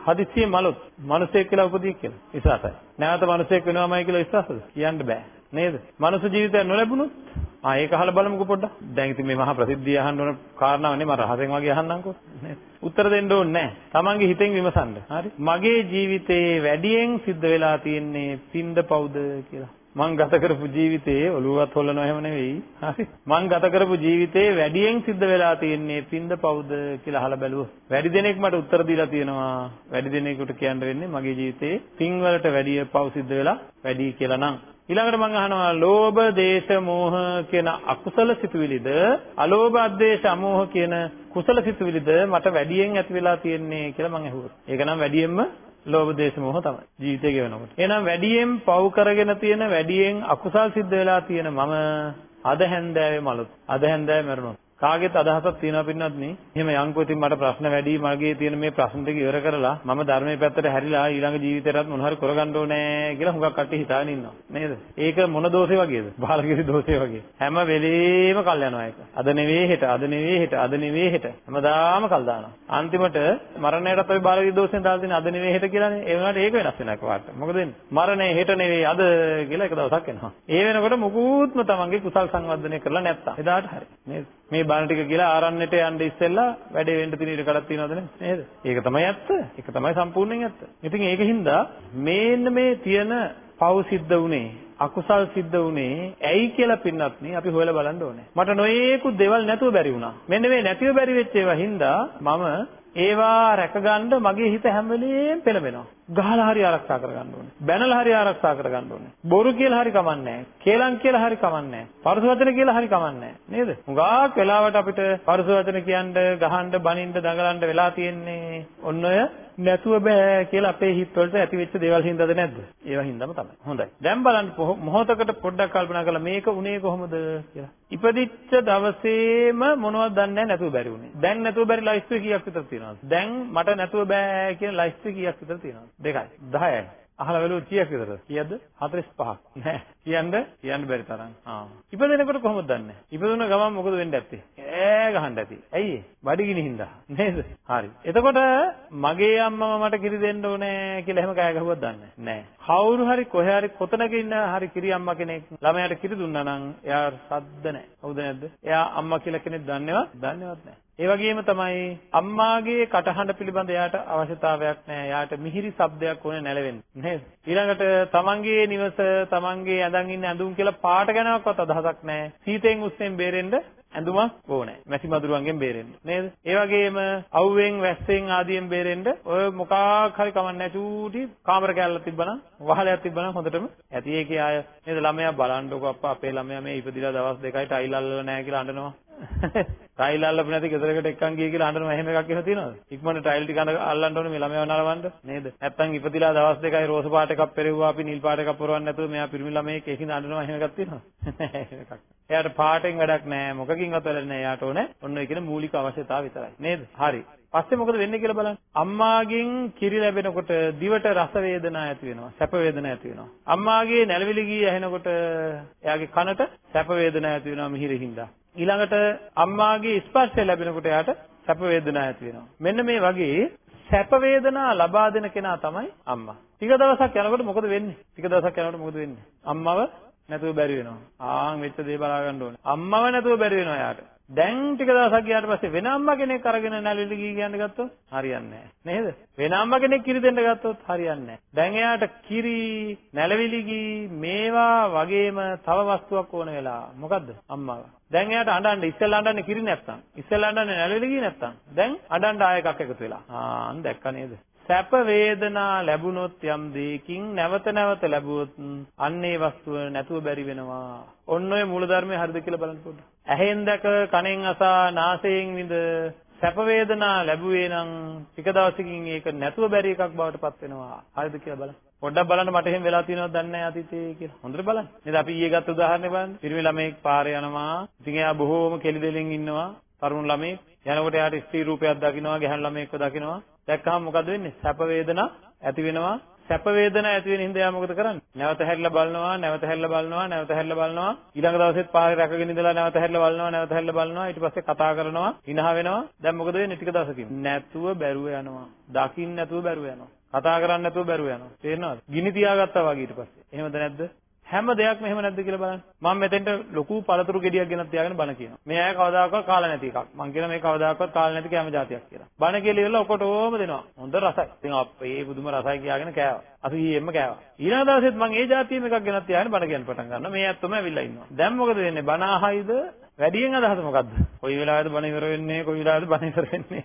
හදිස්සියේ මලොත් මිනිසෙක් කියලා උපදී කියලා විශ්වාසයි. නැවත මිනිසෙක් වෙනවමයි කියලා විශ්වාසද? කියන්න බෑ. නේද? මනුස්ස ජීවිතයක් නොලැබුණොත් ආ ඒක අහලා බලමුකෝ පොඩ්ඩක්. දැන් ඉතින් මේ මහා ප්‍රසිද්ධිය අහන්න ඕන කාරණාව නේ මම රහසෙන් වගේ අහන්නම්කෝ. නේද? උත්තර දෙන්න ඕනේ නැහැ. Tamange හිතෙන් විමසන්න. හරි? මගේ ජීවිතේ වැඩියෙන් සිද්ධ වෙලා තියෙන්නේ පින්ද පවුද කියලා. මං ගත කරපු ජීවිතේ ඔළුවත් හොල්ලනවා එහෙම නෙවෙයි. හරි. මං ගත කරපු ජීවිතේ වැඩියෙන් සිද්ධ වෙලා තියෙන්නේ පින්ද පවුද කියලා අහලා බැලුවොත්. වැඩි දෙනෙක් මට උත්තර දීලා තියෙනවා. වැඩි දෙනෙකුට කියන්න වෙන්නේ මගේ ජීවිතේ පින් වලට වැඩිය පව් සිද්ධ වෙලා වැඩි කියලා නම්. ඊළඟට මම අහනවා ලෝභ, දේශ, මෝහ කියන අකුසල සිතුවිලිද, අලෝභ, අද්වේෂ, අමෝහ කියන කුසල සිතුවිලිද මට වැඩියෙන් ඇති වෙලා තියෙන්නේ කියලා මම අහුවා. ඒක නම් වැඩියෙන්ම ලෝභ දේශ මොහ තමයි ජීවිතය ගෙවනකොට. එහෙනම් වැඩියෙන් පව් කරගෙන තියෙන වැඩියෙන් අකුසල් සිද්ධ වෙලා තියෙන මම අද හැන්දෑවේ මලුත් අද හැන්දෑවේ මැරුණොත් කාගෙත් අදහසක් තියෙනවා පින්නත් නේ. එහෙම යන්කෝ ඉතින් මට ප්‍රශ්න වැඩි මගේ තියෙන මේ ප්‍රශ්න ටික ඉවර කරලා මම ධර්මයේ පැත්තට හැරිලා ඊළඟ ජීවිතේටත් මොන හරි කරගන්න ඕනේ කියලා හුඟක් කට්ටිය හිතාගෙන ඉන්නවා. නේද? ඒක මොන දෝෂේ වගේද? බාලගිරි දෝෂේ වගේ. හැම වෙලෙම කල් යනවා ඒක. අද නෙවෙයි හෙට, අද නෙවෙයි හෙට, අද නෙවෙයි හෙට. හැමදාම කල් දානවා. අන්තිමට මරණයටත් ওই බාලගිරි දෝෂෙන් දාලා තියෙන අද නෙවෙයි හෙට කියලානේ. ඒ වුණාට ඒක වෙනස් වෙනවා එකපාරට. මොකද වෙන්නේ? මරණය හෙට නෙවෙයි අද කියලා එක දවසක් එනවා. ඒ වෙනකොට මුකුත්ම තමන්ගේ කුසල් සංවර්ධනය කරලා නැත්තම් එදාට හරි. නේද? මේ බණ ටික කියලා ආරණ්‍යට යන්න ඉස්සෙල්ලා වැඩේ වෙන්න තියෙන ඉඩ කඩක් තියෙනවද නේද? ඒක තමයි ඇත්ත. ඒක තමයි සම්පූර්ණයෙන් ඇත්ත. ඉතින් ඒකින්ද මේන්න මේ තියෙන පව් සිද්ධ වුණේ අකුසල් සිද්ධ වුණේ ඇයි කියලා පින්නත් නේ අපි හොයලා බලන්න ඕනේ. මට නොයේකුත් දේවල් නැතුව බැරි වුණා. මෙන්න මේ නැතිව බැරි වෙච්ච ඒවා හින්දා මම ඒවා රැකගන්න මගේ හිත හැම වෙලෙම පෙළඹෙනවා. ගහලා හරි ආරක්ෂා කරගන්න ඕනේ. බැනලා හරි ආරක්ෂා කරගන්න ඕනේ. බොරු කියලා හරි කමන්නේ නැහැ. කේලම් කියලා හරි කමන්නේ නැහැ. පරස වචන කියලා හරි කමන්නේ නැහැ. නේද? හුඟක් වෙලාවට අපිට පරස වචන කියන්න, ගහන්න, බනින්න, දඟලන්න වෙලා තියෙන්නේ. ඔන්න ඔය නැතුව බෑ කියලා අපේ හිතවලට ඇති වෙච්ච දේවල් හින්දාද නැද්ද? ඒවා හින්දාම තමයි. හොඳයි. දැන් බලන්න මොහොතකට පොඩ්ඩක් කල්පනා කරලා මේක උනේ කොහොමද කියලා. ඉපදිච්ච දවසේම මොනවද දන්නේ නැතුව බැරි උනේ. දැන් නැතුව බැරි ලයිස්ට් කීයක් විතර තියෙනවද? දැන් මට නැතුව බෑ කියන ලයිස්ට් කීයක් විතර තියෙනවද? දෙකයි 10යි. අහලා බැලුවොත් කීයක් විතරද? කීයද? 45ක්. නෑ. කියන්න කියන්න බැරි තරම්. ආ. ඉපදෙනකොට කොහොමද දන්නේ? ඉපදුන ගමන් මොකද වෙන්න ඇත්තේ? ඈ ගහන්න ඇති. ඇයි? බඩගිනි හින්දා. නේද? හරි. එතකොට මගේ අම්මම මට කිරි දෙන්න ඕනේ කියලා එහෙම කෑ ගහුවත් දන්නේ නෑ. කවුරු හරි කොහේ හරි කොතනක ඉන්න හරි කිරි අම්මා කෙනෙක් ළමයාට කිරි දුන්නා නම් එයා සද්ද නෑ. හවුද නැද්ද? එයා අම්මා කියලා කෙනෙක් දන්නේවත් දන්නේවත් නෑ. ඒ වගේම තමයි අම්මාගේ කටහඬ පිළිබඳ එයාට අවශ්‍යතාවයක් නැහැ. එයාට මිහිරි ශබ්දයක් ඕනේ නැලවෙන්න. නේද? ඊළඟට තමන්ගේ නිවස, තමන්ගේ ඇඳන් ඉන්න ඇඳුම් කියලා පාට ගැනවත් අදහසක් නැහැ. සීතෙන් උස්සෙන් බේරෙන්න ඇඳුමක් ඕනේ. මැසි මදුරුවන්ගෙන් බේරෙන්න. නේද? ඒ වගේම අවුවෙන් වැස්සෙන් ආදියෙන් බේරෙන්න ඔය මොකක් හරි කමන්නේ නැහැ චූටි කාමර කැල්ලක් තිබ්බනම් වහලයක් තිබ්බනම් හොඳටම ඇති ඒකේ ආය නේද ළමයා බලන්නකො අප්පා අපේ ළමයා මේ ඉපදිලා දවස් දෙකයි ටයිල් අල්ලලා නැහැ කියලා අඬනවා. ටයිල් අල්ලපු නැති ගෙදරකට එක්කන් ගිය කියලා අඬනවා එහෙම එකක් එහෙම තියෙනවද? ඉක්මනට ටයිල් ටික අල්ලන්න ඕනේ මේ ළමයාව නලවන්න නේද? නැත්තම් ඉපදිලා දවස් දෙකයි රෝස පාට එකක් පෙරෙව්වා අපි නිල් පාට එකක් පොරවන්න නැතුව මෙයා පිරිමි ළමයෙක් ඒකින් අඬනවා එහෙම එකක් තියෙනවද? එහෙම එකක්. එයාට පාටෙන් වැඩක් නැහැ මොකකින්වත් වැඩක් නැහැ එයාට ඕනේ ඔන්න ඒ කියන මූලික අවශ්‍යතාව විතරයි නේද? හරි. පස්සේ මොකද වෙන්නේ කියලා බලන්න. අම්මාගෙන් කිරි ලැබෙනකොට දිවට රස වේදනා ඇති වෙනවා. සැප වේදනා ඇති වෙනවා. අම්මාගේ නැලවිලි ගී ඇහෙනකොට එයාගේ කනට සැප වේදනා ඇති වෙනවා මිහිරින්දා. ඊළඟට අම්මාගේ ස්පර්ශය ලැබෙනකොට එයාට සැප වේදනා ඇති වෙනවා. මෙන්න මේ වගේ සැප වේදනා ලබා දෙන කෙනා තමයි අම්මා. ටික දවසක් යනකොට මොකද වෙන්නේ? ටික දවසක් යනකොට මොකද වෙන්නේ? අම්මව නැතුව බැරි වෙනවා. ආන් වෙච්ච දේ බලා ගන්න ඕනේ. අම්මව නැතුව බැරි වෙනවා යාට. දැන් ටික දවසක් ගියාට පස්සේ වෙන අම්මා කෙනෙක් අරගෙන නැලෙලි ගී කියන්න ගත්තොත් හරියන්නේ නැහැ. නේද? වෙන අම්මා කෙනෙක් කිරි දෙන්න ගත්තොත් හරියන්නේ නැහැ. දැන් එයාට කිරි, නැලවිලි ගී මේවා වගේම තව වස්තුවක් ඕන වෙලා. මොකද්ද? අම්මාව. දැන් එයාට අඬන්න ඉස්සෙල්ලා අඬන්නේ කිරි නැත්තම්. ඉස්සෙල්ලා අඬන්නේ නැලවිලි ගී නැත්තම්. දැන් අඬන්න ආය එකක් එකතු වෙලා. ආන් දැක්ක නේද? සැප වේදනා ලැබුණොත් යම් දෙයකින් නැවත නැවත ලැබුවොත් අන්නේ වස්තුව නැතුව බැරි වෙනවා. ඔන්න ඔය මූලධර්මයේ හරිද කියලා බලන්න පොඩ්ඩක්. ඇහෙන් දැක කනෙන් අසා නාසයෙන් විඳ සැප වේදනා ලැබුවේ නම් ටික දවසකින් ඒක නැතුව බැරි එකක් බවට පත් වෙනවා. හරිද කියලා බලන්න. පොඩ්ඩක් බලන්න මට එහෙම වෙලා තියෙනවද දන්නේ නැහැ අතීතයේ කියලා. හොඳට බලන්න. නේද අපි ඊයේ ගත්ත උදාහරණය බලන්න. පිරිමි ළමෙක් පාරේ යනවා. ඉතින් එයා බොහෝම කෙලි දෙලෙන් ඉන්නවා. තරුණ ළමෙක්. යනකොට එයාට ස්ත්‍රී රූපයක් දකින්නවා, ගැහැණු ළමෙක්ව දකින්නවා. දැක්කහම මොකද වෙන්නේ? සැප වේදනා ඇති වෙනවා. සැප වේදනා ඇති වෙන හින්දා එයා මොකද කරන්නේ? නැවත හැරිලා බලනවා, නැවත හැරිලා බලනවා, නැවත හැරිලා බලනවා. ඊළඟ දවසෙත් පාරේ රැකගෙන ඉඳලා නැවත හැරිලා බලනවා, නැවත හැරිලා බලනවා. ඊට පස්සේ කතා කරනවා, හිනහ වෙනවා. දැන් මොකද වෙන්නේ ටික දවසකින්? නැතුව බැරුව යනවා. දකින්න නැතුව බැරුව යනවා. කතා කරන්නේ නැතුව බැරුව යනවා. තේරෙනවද? ගිනි තියාගත්තා වගේ ඊට පස්සේ. එහෙමද නැද්ද? හැම දෙයක්ම එහෙම නැද්ද කියලා බලන්න. මම මෙතෙන්ට ලොකු පළතුරු ගෙඩියක් ගෙනත් තියාගෙන බණ කියනවා. මේ අය කවදාකවත් කාලා නැති එකක්. මං කියන මේ කවදාකවත් කාලා නැති කැම જાතියක් කියලා. බණ කියලා ඉවරලා ඔකොටෝම දෙනවා. හොඳ රසයි. ඉතින් අපේ බුදුම රසයි කියාගෙන කෑවා. අපි ඊයෙම කෑවා. ඊළඟ දවසෙත් මං ඒ જાතියෙම එකක් ගෙනත් තියාගෙන බණ කියන්න පටන් ගන්නවා. මේ ඇත්තම ඇවිල්ලා ඉන්නවා. දැන් මොකද වෙන්නේ? බණ අහයිද? වැඩියෙන් අදහස මොකද්ද? කොයි වෙලාවෙද බණ ඉවර වෙන්නේ? කොයි වෙලාවෙද බණ ඉවර වෙන්නේ?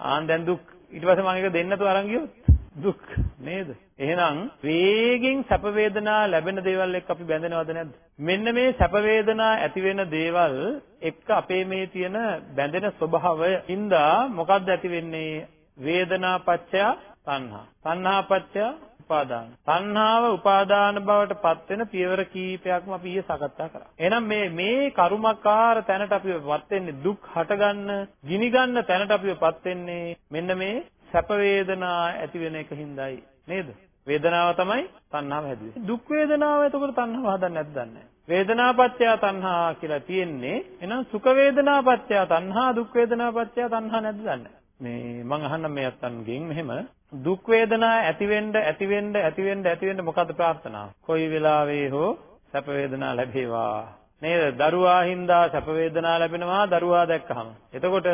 ආන් දැන් දුක්. ඊට පස්සේ මම ඒක දෙන්නතු අරන් ගියොත් දුක් නේද? එහෙනම් වේගෙන් සැප වේදනා ලැබෙන දේවල් එක්ක අපි බැඳෙනවද නැද්ද? මෙන්න මේ සැප වේදනා ඇති වෙන දේවල් එක්ක අපේ මේ තියෙන බැඳෙන ස්වභාවය ඉඳා මොකද්ද ඇති වෙන්නේ? වේදනා පත්‍ය තණ්හා. තණ්හා පත්‍ය උපාදාන. තණ්හාව උපාදාන බවට පත් වෙන පියවර කීපයක්ම අපි ඊයේ සාකච්ඡා කරා. එහෙනම් මේ මේ කරුමකාර තැනට අපිවපත් වෙන්නේ දුක් හටගන්න, ගිනි ගන්න තැනට අපිවපත් වෙන්නේ මෙන්න මේ සැප වේදනා ඇති වෙන එකින්දයි නේද? වේදනාව තමයි තණ්හාව හැදුවේ. දුක් වේදනාව එතකොට තණ්හාව හදන්නේ නැද්ද දන්නේ වේදනාපච්චය තණ්හා කියලා තියෙන්නේ එහෙනම් සුඛ වේදනාපච්චය තණ්හා දුක් වේදනාපච්චය තණ්හා නැද්ද දන්නේ මේ මම අහන්න මේ අත්තන්ගෙන් මෙහෙම දුක් වේදනා ඇති වෙන්න ඇති වෙන්න ඇති වෙන්න ඇති වෙන්න මොකද්ද ප්‍රාර්ථනාව? කොයි වෙලාවෙ හෝ සැප වේදනා ලැබේවා නේද? දරුවා හින්දා සැප වේදනා ලැබෙනවා දරුවා දැක්කහම. එතකොට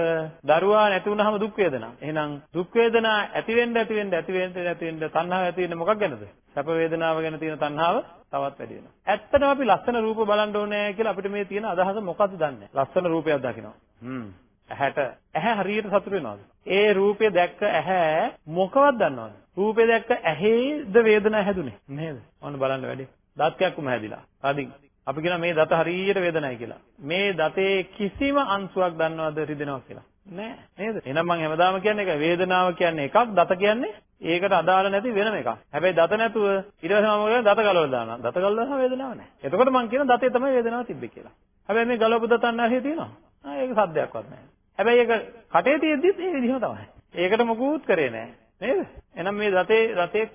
දරුවා නැති වුනහම දුක් වේදනා. එහෙනම් දුක් වේදනා ඇති වෙන්න ඇති වෙන්න ඇති වෙන්න ඇති වෙන්න තණ්හාව ඇති වෙන්නේ මොකක් ගැනද? සැප වේදනාව ගැන තියෙන තණ්හාව තවත් වැඩි වෙනවා. ඇත්තටම අපි ලස්සන රූප බලන්න ඕනේ කියලා අපිට මේ තියෙන අදහස මොකද්ද දන්නේ? ලස්සන රූපයක් දකිනවා. හ්ම්. ඇහැට ඇහැ හරියට සතුට වෙනවද? ඒ රූපය දැක්ක ඇහැ මොකවත් දන්නවද? රූපය දැක්ක ඇහේද වේදනාව හැදුනේ නේද? ඔන්න බලන්න වැඩි. දත්යක්ම හැදිලා. තදින් අපි කියන මේ දත හරියට වේදනයි කියලා. මේ දතේ කිසිම අංශුවක් දන්නවද රිදෙනවා කියලා? නෑ නේද? එහෙනම් මම හැමදාම කියන්නේ ඒක වේදනාව කියන්නේ එකක්, දත කියන්නේ ඒකට අදාළ නැති වෙනම එකක්. හැබැයි දත නැතුව ඊට පස්සේ මම කියන්නේ දත ගලවලා දානවා. දත ගලවලා වේදනාවක් නෑ. එතකොට මම කියන දතේ තමයි වේදනාව තිබ්බේ කියලා. හැබැයි මේ ගලවපු දතන්න ඇහි තියෙනවා. ආ ඒක සද්දයක්වත් නෑ. හැබැයි ඒක කටේ තියෙද්දිත් ඒ විදිහම තමයි. ඒකට මොකුත් කරේ නෑ. නේද? එහෙනම් මේ දතේ දතේ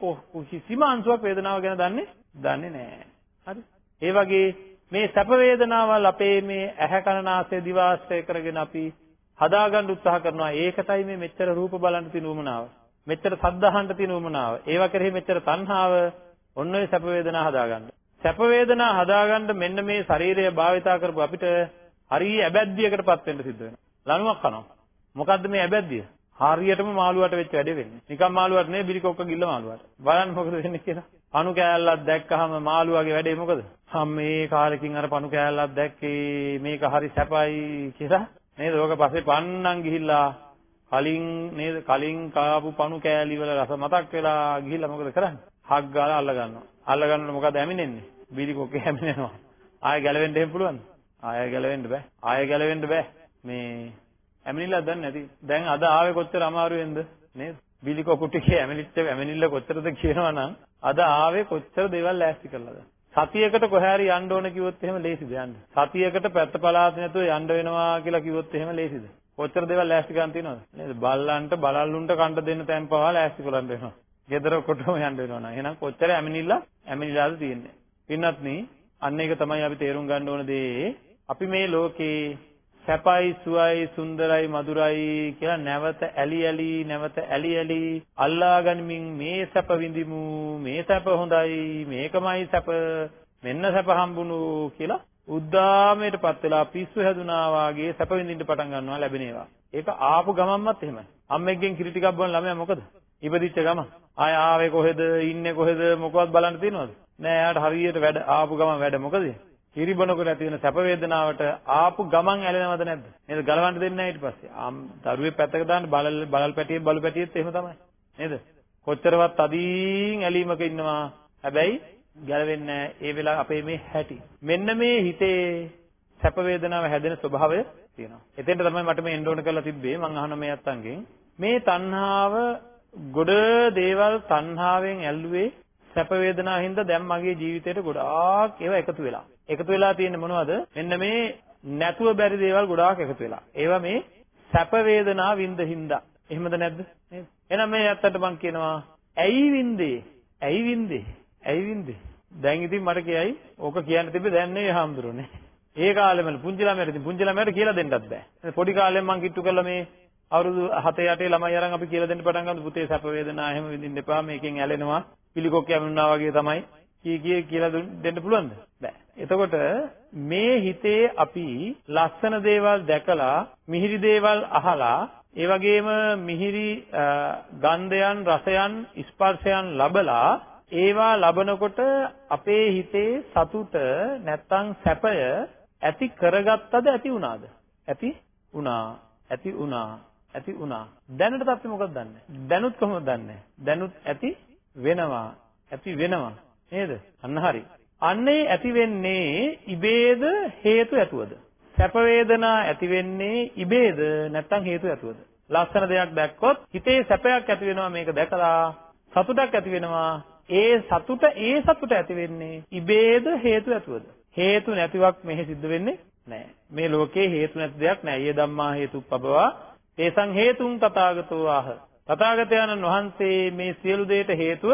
කිසිම අංශුවක් වේදනාව ගැන දන්නේ දන්නේ නෑ. හරි? ඒ වගේ මේ සැප වේදනාවල් අපේ මේ ඇහැ කන නාසය දිව ආශ්‍රය කරගෙන අපි හදාගන්න උත්සාහ කරනවා. ඒකටයි මේ මෙච්චර රූප බලන්න තියෙන උමනාව. මෙච්චර සද්ද අහන්න තියෙන උමනාව. ඒවා කෙරෙහි මෙච්චර තණ්හාව ඔන්න ඔය සැප වේදනා හදාගන්න. සැප වේදනා හදාගන්න මෙන්න මේ ශරීරය භාවිතා කරපු අපිට හරිය ඇබැද්දියකටපත් වෙන්න සිද්ධ වෙනවා. ලණුවක් කනවා. මොකද්ද මේ ඇබැද්දිය? හරියටම මාළුවට වෙච්ච වැඩේ වෙන්නේ. නිකන් මාළුවට නෙවෙයි බිලි කොක්ක ගිල්ල මාළුවට. බලන්න මොකද වෙන්නේ කියලා. පණු කෑල්ලක් දැක්කහම මාළුවාගේ වැඩේ මොකද? හම් මේ කාලෙකින් අර පණු කෑල්ලක් දැක්කේ මේක හරි සැපයි කියලා නේද? ඕක පස්සේ පන්නන් ගිහිල්ලා කලින් නේද කලින් කාපු පණු කෑලි වල රස මතක් වෙලා ගිහිල්ලා මොකද කරන්නේ? හක් ගාලා අල්ල ගන්නවා. අල්ල ගන්නකොට මොකද ඇමිනෙන්නේ? බීලි කොක්කේ ඇමිනෙනවා. ආයෙ ගැලවෙන්න එහෙම පුළුවන්ද? ආයෙ ගැලවෙන්න බෑ. ආයෙ ගැලවෙන්න බෑ. මේ ඇමිනිලා දන්නේ නැති. දැන් අද ආවේ කොච්චර අමාරුවෙන්ද නේද? බීලි කොක්කු ටිකේ ඇමිනිච්ච ඇමිනිල්ල කොච්චරද කියනවනම් අද ආවේ කොච්චර දේවල් ලෑස්ති කළාද? සතියකට කොහේ හරි යන්න ඕන කිව්වොත් එහෙම ලේසිද යන්න? සතියකට පැත්ත පලාත නැතුව යන්න වෙනවා කියලා කිව්වොත් එහෙම ලේසිද? කොච්චර දේවල් ලෑස්ති ගන්න තියෙනවද? නේද? බල්ලන්ට බලල්ලුන්ට කන්න දෙන්න තැන් පවා ලෑස්ති කරන්න වෙනවා. ගෙදර කොටම යන්න වෙනවා නේද? එහෙනම් කොච්චර ඇමිනිල්ල ඇමිනිලාද තියෙන්නේ? පින්නත් නේ අන්න ඒක තමයි අපි තේරුම් ගන්න ඕන දේ. අපි මේ ලෝකේ සැපයි සුවයි සුන්දරයි මధుරයි කියලා නැවත ඇලි ඇලි නැවත ඇලි ඇලි අල්ලා ගනිමින් මේ සැප විඳිමු මේ සැප හොඳයි මේකමයි සැප මෙන්න සැප හම්බුණු කියලා උද්දාමයටපත් වෙලා පිස්සු හැදුනා වාගේ සැප විඳින්න පටන් ගන්නවා ලැබෙනවා. ඒක ආපු ගමන්මත් එහෙමයි. අම්මෙක්ගෙන් කිරි ටිකක් බොන ළමයා මොකද? ඉපදිච්ච ගමන්. ආය ආවේ කොහෙද? ඉන්නේ කොහෙද? මොකවත් බලන්න තියනවද? නෑ එයාට හරියට වැඩ ආපු ගමන් වැඩ මොකද? කිරිබනකොට ඇති වෙන සැප වේදනාවට ආපු ගමන් ඇලෙනවද නැද්ද? නේද? ගලවන්න දෙන්නේ නැහැ ඊට පස්සේ. ආම් දරුවේ පැත්තක දාන්න බලල් බලල් පැටියෙක් බලු පැටියෙත් එහෙම තමයි. නේද? කොච්චරවත් අදීන් ඇලීමක ඉන්නවා. හැබැයි ගැලවෙන්නේ ඒ වෙලාව අපේ මේ හැටි. මෙන්න මේ හිතේ සැප වේදනාව හැදෙන ස්වභාවය තියෙනවා. එතෙන්ට තමයි මට මේ එන්න ඕන කරලා තිබ්බේ. මං අහන මේ අත්තන්ගෙන් මේ තණ්හාව ගොඩ දේවල් තණ්හාවෙන් ඇල්ලුවේ සැප වේදනාව හින්දා දැන් මගේ ජීවිතේට ගොඩාක් ඒවා එකතු වෙලා. එකතු වෙලා තියෙන්නේ මොනවද? මෙන්න මේ නැතුව බැරි දේවල් ගොඩාක් එකතු වෙලා. ඒවා මේ සැප වේදනා විඳ හින්දා. එහෙමද නැද්ද? නේද? එහෙනම් මේ ඇත්තට මං කියනවා ඇයි වින්දේ? ඇයි වින්දේ? ඇයි වින්දේ? දැන් ඉතින් මට කියයි ඕක කියන්න තිබ්බේ දැන් නෙවෙයි හාමුදුරනේ. ඒ කාලෙම පුංචි ළමයට ඉතින් පුංචි ළමයට කියලා දෙන්නත් බෑ. පොඩි කාලෙම මං කිට්ටු කළා මේ අවුරුදු 7 8 ළමයි අරන් අපි කියලා දෙන්න පටන් ගත්තා පුතේ සැප වේදනා එහෙම විඳින්න එපා මේකෙන් ඇලෙනවා පිළිකොක් යමුනා වගේ තමයි කී කී කියලා දෙන්න පුළුවන්ද? බෑ. එතකොට මේ හිතේ අපි ලස්සන දේවල් දැකලා මිහිරි දේවල් අහලා ඒ වගේම මිහිරි ගන්ධයන් රසයන් ස්පර්ශයන් ලබලා ඒවා ලබනකොට අපේ හිතේ සතුට නැත්තම් සැපය ඇති කරගත්තද ඇති වුණාද? ඇති වුණා. ඇති වුණා. ඇති වුණා. දැනට අපි මොකක්ද දන්නේ? දැනුත් කොහොමද දන්නේ? දැනුත් ඇති වෙනවා ඇති වෙනවා නේද? අන්න හරි. අන්නේ ඇති වෙන්නේ ඉබේද හේතු ඇතුවද? සැප වේදනා ඇති වෙන්නේ ඉබේද නැත්නම් හේතු ඇතුවද? ලස්සන දෙයක් දැක්කොත් හිතේ සැපයක් ඇති වෙනවා මේක දැකලා සතුටක් ඇති වෙනවා ඒ සතුට ඒ සතුට ඇති වෙන්නේ ඉබේද හේතු ඇතුවද හේතු නැතිවක් මෙහි සිද්ධ වෙන්නේ නැහැ මේ ලෝකේ හේතු නැති දෙයක් නැහැ ඊය ධම්මා හේතුප්පබවා තේසං හේතුන් තථාගතෝ ආහ තථාගතයන්න් වහන්සේ මේ සියලු දේට හේතුව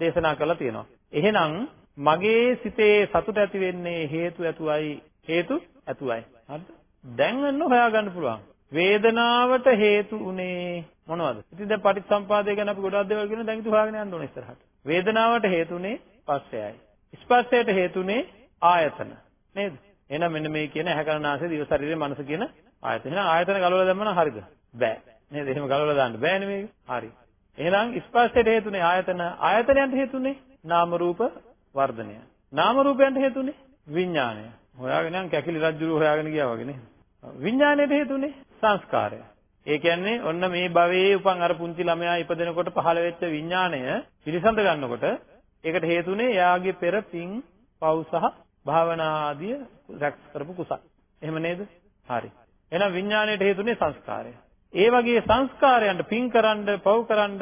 දේශනා කළා තියෙනවා එහෙනම් මගේ සිතේ සතුට ඇති වෙන්නේ හේතු ඇතුවයි හේතු ඇතුවයි හරිද දැන් අන්න හොයාගන්න පුළුවන් වේදනාවට හේතු උනේ මොනවද? ඉතින් දැන් පටිච්චසම්පාදය ගැන අපි ගොඩාක් දේවල් කියන දැන් ඉතින් හොයාගෙන යන්න ඕනේ ඉස්සරහට. වේදනාවට හේතුනේ ස්පර්ශයයි. ස්පර්ශයට හේතුනේ ආයතන. නේද? එහෙනම් මෙන්න මේ කියන ඇහැ කන නාසය දිව ශරීරය මනස කියන ආයතන. එහෙනම් ආයතන ගලවලා දැම්මම හරිද? බෑ. නේද? එහෙම ගලවලා දාන්න බෑනේ මේක. හරි. එහෙනම් ස්පර්ශයට හේතුනේ ආයතන. ආයතනයන්ට හේතුනේ නාම රූප වර්ධනය. නාම රූපයන්ට හේතුනේ විඥාණය. හොයාගෙන යන් කැකිලි රජුරු හොයාගෙන ගියා වගේ නේ. විඥාණයට හේතුනේ සංස්කාරය. ඒ කියන්නේ ඔන්න මේ භවයේ උපන් අර පුංචි ළමයා ඉපදෙනකොට පහළ වෙච්ච විඥාණය පිරිසඳ ගන්නකොට ඒකට හේතුනේ එයාගේ පෙර පින් පව් සහ භාවනා ආදිය රැස් කරපු කුසල්. එහෙම නේද? හරි. එහෙනම් විඥාණයට හේතුනේ සංස්කාරය. ඒ වගේ සංස්කාරයන්ට පින්කරන්න පව්කරන්න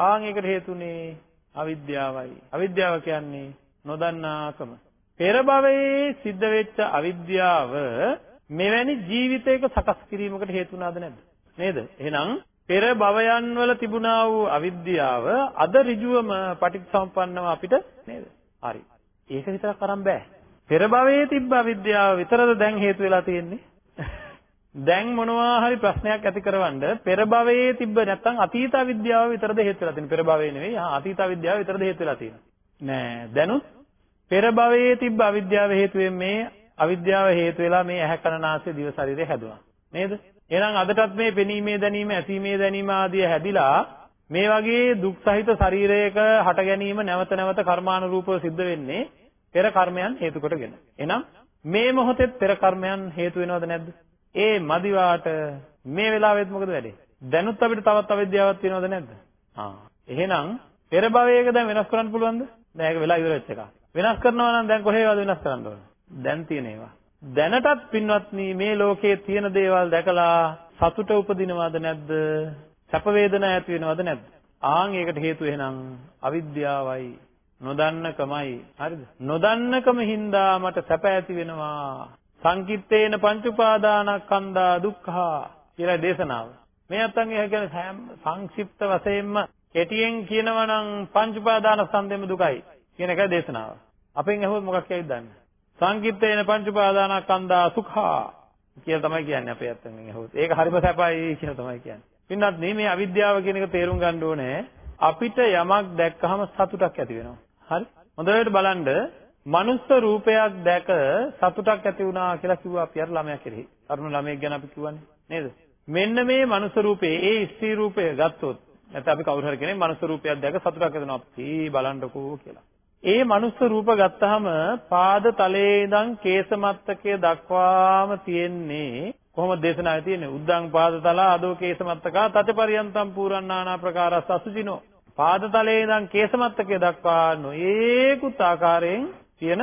ආන් එකට හේතුනේ අවිද්‍යාවයි. අවිද්‍යාව කියන්නේ නොදන්නාකම. පෙර භවයේ සිද්ධ වෙච්ච අවිද්‍යාව මෙවැනි ජීවිතයක සකස් කිරීමකට හේතු වුණාද නැද්ද? නේද? එහෙනම් පෙර භවයන් වල තිබුණා වූ අවිද්‍යාව අද ඍජුවම පටිච්චසමුප්පන්නව අපිට නේද? හරි. ඒක විතරක් අරන් බෑ. පෙර භවයේ තිබ්බ අවිද්‍යාව විතරද දැන් හේතු වෙලා තියෙන්නේ? දැන් මොනවා හරි ප්‍රශ්නයක් ඇති කරවන්න පෙර භවයේ තිබ්බ නැත්නම් අතීත අවිද්‍යාව විතරද හේතු වෙලා තියෙන්නේ? පෙර භවයේ නෙවෙයි. ආ අතීත අවිද්‍යාව විතරද හේතු වෙලා තියෙන්නේ? නෑ. දැනුත් පෙර භවයේ තිබ්බ අවිද්‍යාව හේතුවෙන් මේ අවිද්‍යාව හේතු වෙලා මේ ඇහැ කන නාසය දිව ශරීරය හැදුනා. නේද? එහෙනම් අදටත් මේ පෙනීමේ දැනීම, ඇසීමේ දැනීම ආදිය හැදිලා මේ වගේ දුක් සහිත ශරීරයක හට ගැනීම නැවත නැවත කර්මානුරූපව සිද්ධ වෙන්නේ පෙර කර්මයන් හේතු කොටගෙන. එහෙනම් මේ මොහොතේ පෙර කර්මයන් හේතු වෙනවද නැද්ද? ඒ මදිවාට මේ වෙලාවෙත් මොකද වෙන්නේ? දැනුත් අපිට තවත් අවිද්‍යාවක් තියෙනවද නැද්ද? ආ. එහෙනම් පෙර භවයක දැන් වෙනස් කරන්න පුළුවන්ද? දැන් ඒක වෙලා ඉවර වෙච්ච එක. වෙනස් කරනවා නම් දැන් කොහේවද වෙනස් කරන්න ඕන? දැන් තියෙන ඒවා. දැනටත් පින්වත්නි මේ ලෝකයේ තියෙන දේවල් දැකලා සතුට උපදිනවද නැද්ද? සැප වේදනා ඇති වෙනවද නැද්ද? ආන් ඒකට හේතුව එහෙනම් අවිද්‍යාවයි නොදන්නකමයි. හරිද? නොදන්නකම හින්දා මට සැප ඇති වෙනවා. සංකිට්ඨේන පංච උපාදානස්කන්ධා දුක්ඛා කියලා දේශනාව. මේ නැත්තම් ඒ කියන්නේ සංක්ෂිප්ත වශයෙන්ම කෙටියෙන් කියනවා නම් පංච උපාදානස්කන්ධෙම දුකයි කියන එකයි දේශනාව. අපෙන් අහුවොත් මොකක් කියයිද දන්නේ? සංකිට්ඨේන පංච උපාදානස්කන්ධා සුඛා කියලා තමයි කියන්නේ අපේ අත්තෙන් ඇහුවොත්. ඒක හරිම සැපයි කියලා තමයි කියන්නේ. පින්නත් මේ අවිද්‍යාව කියන එක තේරුම් ගන්න ඕනේ. අපිට යමක් දැක්කහම සතුටක් ඇති වෙනවා. හරි? හොඳට බලන්න මනුස්ස රූපයක් දැක සතුටක් ඇති වුණා කියලා කිව්වා අපි අර ළමයා කෙරෙහි. තරුණ ළමයෙක් ගැන අපි කියවන්නේ නේද? මෙන්න මේ මනුස්ස රූපේ ඒ ස්ත්‍රී රූපය ගත්තොත් නැත්නම් අපි කවුරු හරි කෙනෙක් මනුස්ස රූපයක් දැක සතුටක් ඇති වෙනවා. අපි බලන්නකෝ කියලා. ඒ මනුස්ස රූප ගත්තාම පාද තලයේ ඉඳන් කේසමත්තකය දක්වාම තියෙන්නේ කොහොමද දේශනාවේ තියෙන්නේ උද්දං පාද තල ආදෝ කේසමත්තකා තතපරියන්තම් පූරණානා ප්‍රකාරස්ස අසුචිනෝ පාද තලයේ ඉඳන් කේසමත්තකය දක්වා නොඒකුත් ආකාරයෙන් තියෙන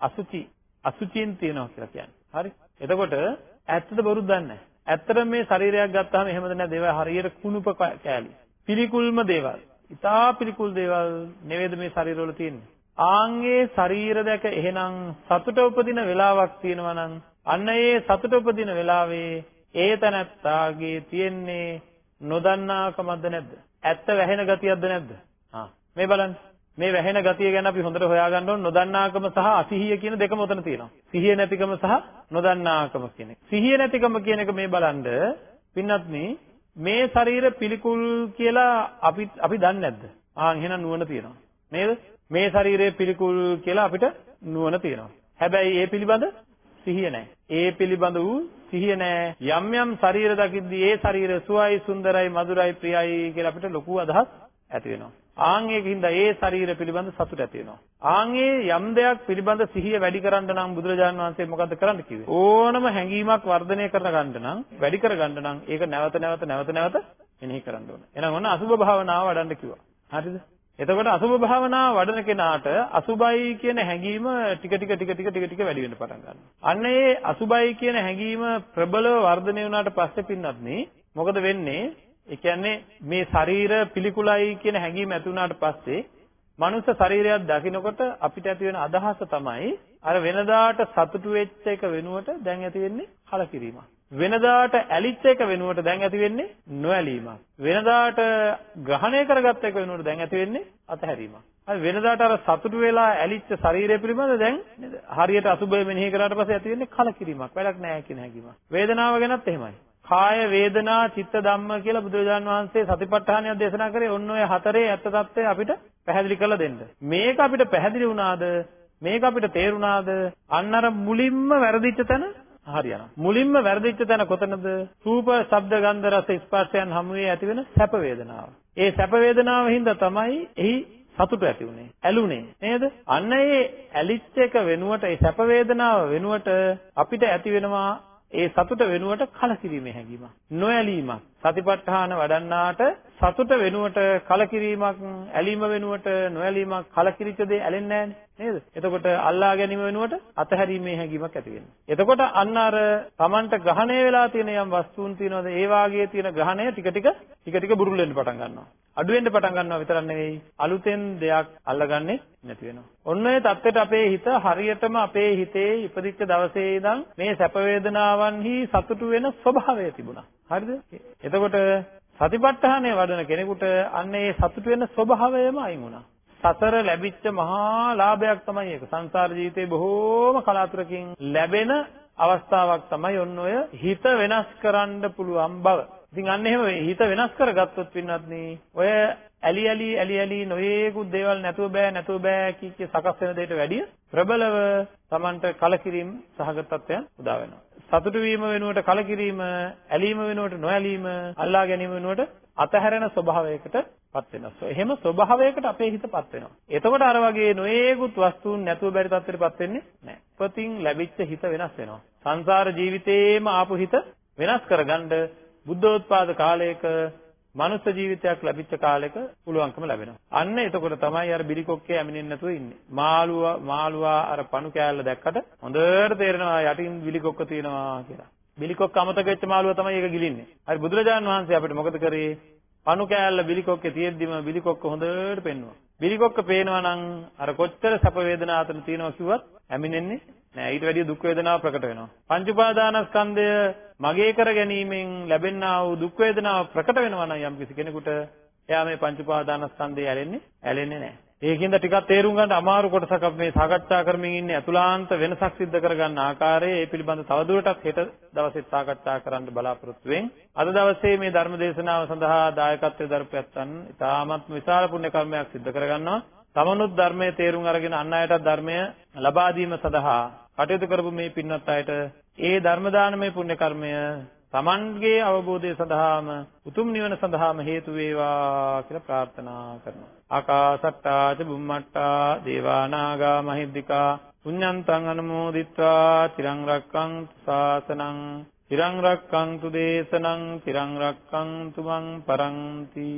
අසුචි අසුචින් තියෙනවා කියලා කියන්නේ. හරි? එතකොට ඇත්තද බොරුද දන්නේ ඇත්තට මේ ශරීරයක් ගත්තාම එහෙමද නැද්ද? ඒවා හරියට කුණුප කෑලි. පිළිකුල්ම දේවල්. ඉතා පිළිකුල් දේවල් නෙවෙයිද මේ ශරීරවල තියෙන්නේ? ආන්ගේ ශරීර දැක එහෙනම් සතුට උපදින වෙලාවක් තියෙනවා නම් අන්න ඒ සතුට උපදින වෙලාවේ ඒ තනත්තාගේ තියෙන්නේ නොදන්නාකමක්ද නැද්ද? ඇත්ත වැහෙන ගතියක්ද නැද්ද? ආ මේ බලන්න. මේ වැහෙන ගතිය ගැන අපි හොඳට හොයාගන්න ඕන නොදන්නාකම සහ අසිහිය කියන දෙකම උතන තියෙනවා. සිහිය නැතිකම සහ නොදන්නාකම කියන එක. සිහිය නැතිකම කියන එක මේ බලන්න පින්නත්නි මේ ශරීර පිළිකුල් කියලා අපි අපි දන්නේ නැද්ද? ආ එහෙනම් නුවණ තියෙනවා. නේද? මේ ශරීරය පිළිකුල් කියලා අපිට නුවණ තියෙනවා. හැබැයි ඒ පිළිබඳ සිහිය නැහැ. ඒ පිළිබඳ වූ සිහිය නැහැ. යම් යම් ශරීර දකිද්දී ඒ ශරීරය සුවයි, සුන්දරයි, මధుරයි, ප්‍රියයි කියලා අපිට ලොකු අදහස් ඇති වෙනවා. ආන් ඒකින්ද ඒ ශරීර පිළිබඳ සතුට ඇති වෙනවා. ආන් ඒ යම් දෙයක් පිළිබඳ සිහිය වැඩි කරන්න නම් බුදුරජාණන් වහන්සේ මොකද්ද කරන්න කිව්වේ? ඕනම හැඟීමක් වර්ධනය කර ගන්න නම්, වැඩි කර ගන්න නම් ඒක නැවත නැවත නැවත නැවත මෙනෙහි කරන්න ඕන. එහෙනම් ඔන්න අසුභ භාවනාව වඩන්න කිව්වා. හරිද? එතකොට අසුභ භාවනාව වඩන කෙනාට අසුභයි කියන හැඟීම ටික ටික ටික ටික ටික ටික වැඩි වෙන්න පටන් ගන්නවා. අන්න ඒ අසුභයි කියන හැඟීම ප්‍රබලව වර්ධනය වුණාට පස්සේ පින්නත් නේ මොකද වෙන්නේ? ඒ කියන්නේ මේ ශරීර පිළිකුලයි කියන හැඟීම ඇති වුණාට පස්සේ මනුස්ස ශරීරයක් දකිනකොට අපිට ඇති වෙන අදහස තමයි අර වෙනදාට සතුටු වෙච්ච එක වෙනුවට දැන් ඇති වෙන්නේ කලකිරීමක්. වෙනදාට ඇලිච්ච එක වෙනුවට දැන් ඇති වෙන්නේ නොඇලීමක්. වෙනදාට ග්‍රහණය කරගත්ත එක වෙනුවට දැන් ඇති වෙන්නේ අතහැරීමක්. හරි වෙනදාට අර සතුටු වෙලා ඇලිච්ච ශරීරය පිළිබඳ දැන් හරියට අසුබය මෙනෙහි කරාට පස්සේ ඇති වෙන්නේ කලකිරීමක්. වැඩක් නැහැ කියන හැඟීමක්. වේදනාව ගැනත් එහෙමයි. කාය වේදනා චිත්ත ධම්ම කියලා බුදුරජාන් වහන්සේ සතිපට්ඨානයක් දේශනා කරේ ඔන්න ඔය හතරේ ඇත්ත తත්වය අපිට පැහැදිලි කරලා දෙන්න. මේක අපිට පැහැදිලි වුණාද? මේක අපිට තේරුණාද? අන්න අර මුලින්ම වැරදිච්ච තැන හරියනවා. මුලින්ම වැරදිච්ච තැන කොතනද? රූප, ශබ්ද, ගන්ධ, රස, ස්පර්ශයන් හමුවේ ඇතිවෙන සැප වේදනාව. ඒ සැප වේදනාව හින්දා තමයි එහි සතුට ඇති උනේ. ඇලුනේ නේද? අන්න ඒ ඇලිච්ච එක වෙනුවට ඒ සැප වේදනාව වෙනුවට අපිට ඇති වෙනවා ඒ සතුට වෙනුවට කලකිරීමේ හැඟීමක් නොඇලීමක්. සතිපට්ඨාන වඩන්නාට සතුට වෙනුවට කලකිරීමක් ඇලීම වෙනුවට නොඇලීමක් කලකිරිච්ච දේ ඇලෙන්නේ නේද එතකොට අල්ලා ගැනීම වෙනුවට අතහැරීමේ හැඟීමක් ඇති වෙනවා එතකොට අන්න අර Tamanට ග්‍රහණය වෙලා තියෙන යම් වස්තුන් තියෙනවද ඒ වාගේ තියෙන ග්‍රහණය ටික ටික ටික ටික බුරුල් වෙන්න පටන් ගන්නවා අඩු වෙන්න පටන් ගන්නවා විතරක් නෙවෙයි අලුතෙන් දෙයක් අල්ලගන්නේ නැති වෙනවා. ඔන්න ඔය தත්ත්වයට අපේ හිත හරියටම අපේ හිතේ ඉපදිච්ච දවසේ ඉඳන් මේ සැප වේදනාවන්හි සතුටු වෙන ස්වභාවය තිබුණා. හරිද? එතකොට සතිපට්ඨානය වඩන කෙනෙකුට අන්න ඒ සතුටු වෙන ස්වභාවයම අයින් වුණා. සතර ලැබිච්ච මහා ලාභයක් තමයි ඒක. සංසාර ජීවිතේ බොහෝම කලාතුරකින් ලැබෙන අවස්ථාවක් තමයි ඔන්න ඔය හිත වෙනස් කරන්න පුළුවන් බව. ඉතින් අන්න එහෙම හිත වෙනස් කරගත්තොත් පින්නත් නේ ඔය ඇලි ඇලි ඇලි ඇලි නොයේකුත් දේවල් නැතුව බෑ නැතුව බෑ කිච්ච සකස් වෙන දෙයට වැඩිය ප්‍රබලව Tamanට කලකිරීම සහගත තත්ත්වයන් උදා වෙනවා. සතුටු වීම වෙනුවට කලකිරීම, ඇලීම වෙනුවට නොඇලීම, අල්ලා ගැනීම වෙනුවට අතහැරෙන ස්වභාවයකට පත් වෙනවා. එහෙම ස්වභාවයකට අපේ හිතපත් වෙනවා. එතකොට අර වගේ නොයේකුත් වස්තුන් නැතුව බැරි තත්ත්වයටපත් වෙන්නේ නැහැ. උපතින් ලැබිච්ච හිත වෙනස් වෙනවා. සංසාර ජීවිතේම ආපු හිත වෙනස් කරගන්න බුද්ධෝත්පාද කාලයක මනුස්ස ජීවිතයක් ලැබිච්ච කාලෙක පුළුවන්කම ලැබෙනවා. අන්න එතකොට තමයි අර බිලිකොක්කේ ඇමිනෙන්නේ නැතුව ඉන්නේ. මාළුවා මාළුවා අර පණු කෑල්ල දැක්කට හොඳට තේරෙනවා යටින් බිලිකොක්ක තියෙනවා කියලා. බිලිකොක්ක අමතක වෙච්ච මාළුවා තමයි ඒක ගිලින්නේ. හරි බුදුරජාණන් වහන්සේ අපිට මොකද කරේ? පණු කෑල්ල බිලිකොක්කේ තියෙද්දිම බිලිකොක්ක හොඳට පෙන්නවා. බිලිකොක්ක පේනවා නම් අර කොච්චර සැප වේදනා අතර තියෙනවා කිව්වත් ඇමිනෙන්නේ නෑ ඊට වැඩිය දුක් වේදනාව ප්‍රකට වෙනවා. පංච උපාදානස්කන්ධය මගේ කර ගැනීමෙන් ලැබෙනා වූ දුක් වේදනාව ප්‍රකට වෙනවා නම් යම් කිසි කෙනෙකුට එයා මේ පංච උපාදානස්කන්ධය ඇලෙන්නේ ඇලෙන්නේ නෑ. ඒකින්ද ටිකක් තේරුම් ගන්න අමාරු කොටසක් අපි මේ සාකච්ඡා කරමින් ඉන්නේ අතුලාන්ත වෙනසක් සිද්ධ කරගන්න ආකාරය ඒ පිළිබඳ තවදුරටත් හෙට දවසේ සාකච්ඡා කරන්න බලාපොරොත්තු වෙමින් අද දවසේ මේ ධර්ම දේශනාව සඳහා දායකත්වයෙන් දරපැත්තන් ඉතාමත් විශාල පුණ්‍ය කර්මයක් සිද්ධ කරගන්නවා. තමනුත් ධර්මයේ තේරුම් අරගෙන අන් අයටත් ධර්මය ලබා දීම සඳහා කටයුතු කරපු මේ පින්වත් අයට ඒ ධර්ම දානමය පුණ්‍ය කර්මය Tamanගේ අවබෝධය සඳහාම උතුම් නිවන සඳහාම හේතු වේවා කියලා ප්‍රාර්ථනා කරනවා. ආකාසට්ටා ච බුම්මට්ටා දේවා නාග මහිද්దికා පුඤ්ඤන්තං අනුමෝදිත්වා තිරං රක්ඛන්තු ශාසනං තිරං රක්ඛන්තු දේශනං තිරං රක්ඛන්තු මං පරන්ති